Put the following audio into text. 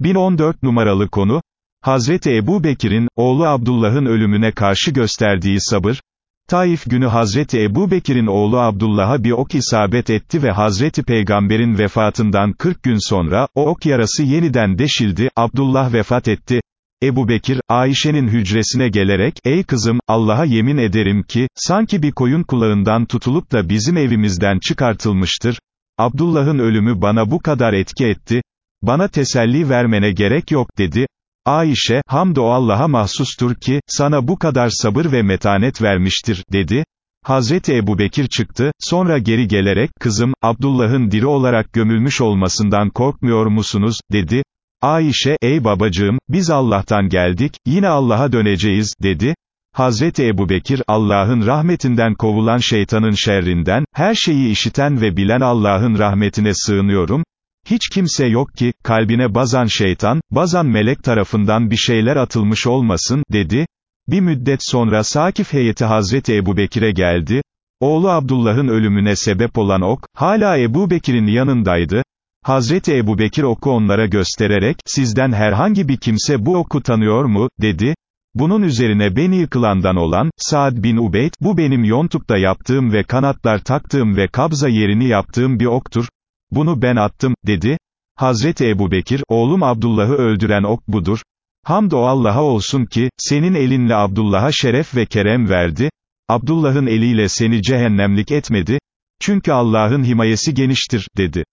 1014 numaralı konu, Hazreti Ebu Bekir'in, oğlu Abdullah'ın ölümüne karşı gösterdiği sabır, Taif günü Hazreti Ebu Bekir'in oğlu Abdullah'a bir ok isabet etti ve Hazreti Peygamber'in vefatından 40 gün sonra, o ok yarası yeniden deşildi, Abdullah vefat etti. Ebu Bekir, Ayşe'nin hücresine gelerek, ey kızım, Allah'a yemin ederim ki, sanki bir koyun kulağından tutulup da bizim evimizden çıkartılmıştır. Abdullah'ın ölümü bana bu kadar etki etti. Bana teselli vermene gerek yok dedi. Ayşe, hamd o Allah'a mahsustur ki, sana bu kadar sabır ve metanet vermiştir, dedi. Hazreti Ebu Bekir çıktı, sonra geri gelerek, kızım, Abdullah'ın diri olarak gömülmüş olmasından korkmuyor musunuz, dedi. Ayşe, ey babacığım, biz Allah'tan geldik, yine Allah'a döneceğiz, dedi. Hazreti Ebu Bekir, Allah'ın rahmetinden kovulan şeytanın şerrinden, her şeyi işiten ve bilen Allah'ın rahmetine sığınıyorum, hiç kimse yok ki, kalbine bazan şeytan, bazan melek tarafından bir şeyler atılmış olmasın, dedi. Bir müddet sonra Sakif heyeti Hazreti Ebu Bekir'e geldi. Oğlu Abdullah'ın ölümüne sebep olan ok, hala Ebu Bekir'in yanındaydı. Hazreti Ebu Bekir oku onlara göstererek, sizden herhangi bir kimse bu oku tanıyor mu, dedi. Bunun üzerine beni yıkılandan olan, Saad bin Ubeyd, bu benim yontukta yaptığım ve kanatlar taktığım ve kabza yerini yaptığım bir oktur. Bunu ben attım, dedi. Hazreti Ebu Bekir, oğlum Abdullah'ı öldüren ok budur. Hamd o Allah'a olsun ki, senin elinle Abdullah'a şeref ve kerem verdi. Abdullah'ın eliyle seni cehennemlik etmedi. Çünkü Allah'ın himayesi geniştir, dedi.